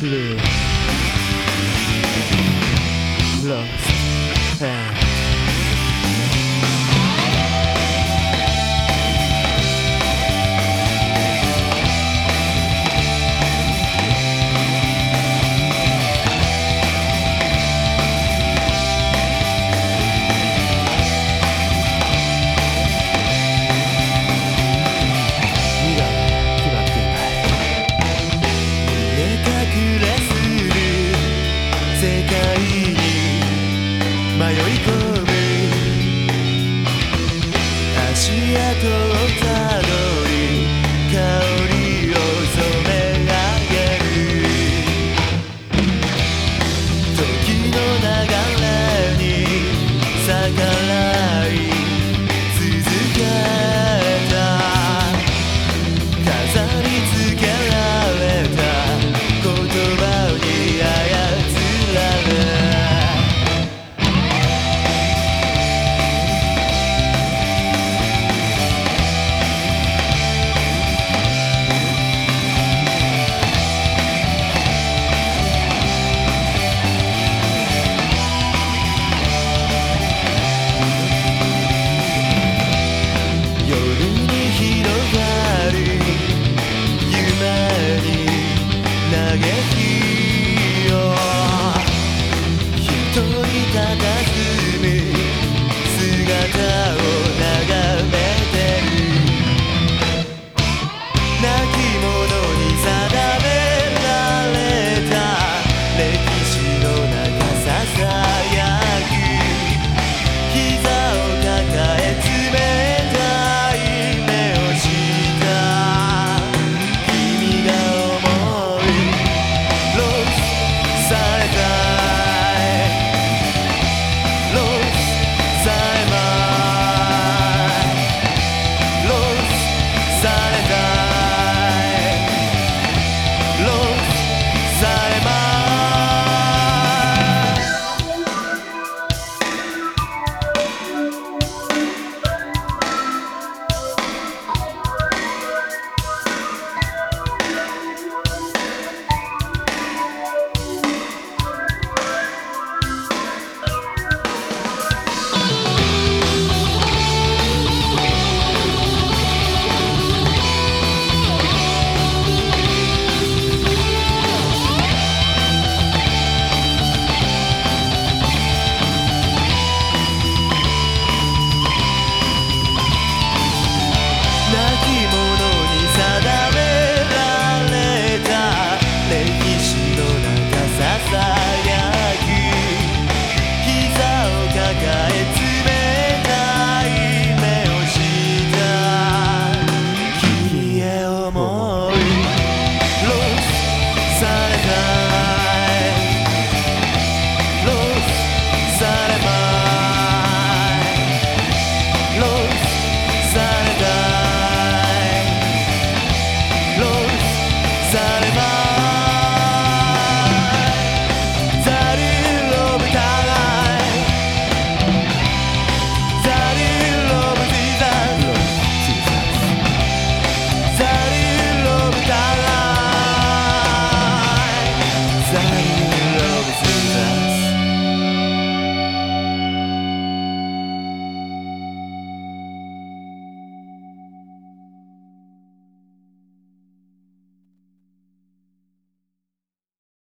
blue, lost, and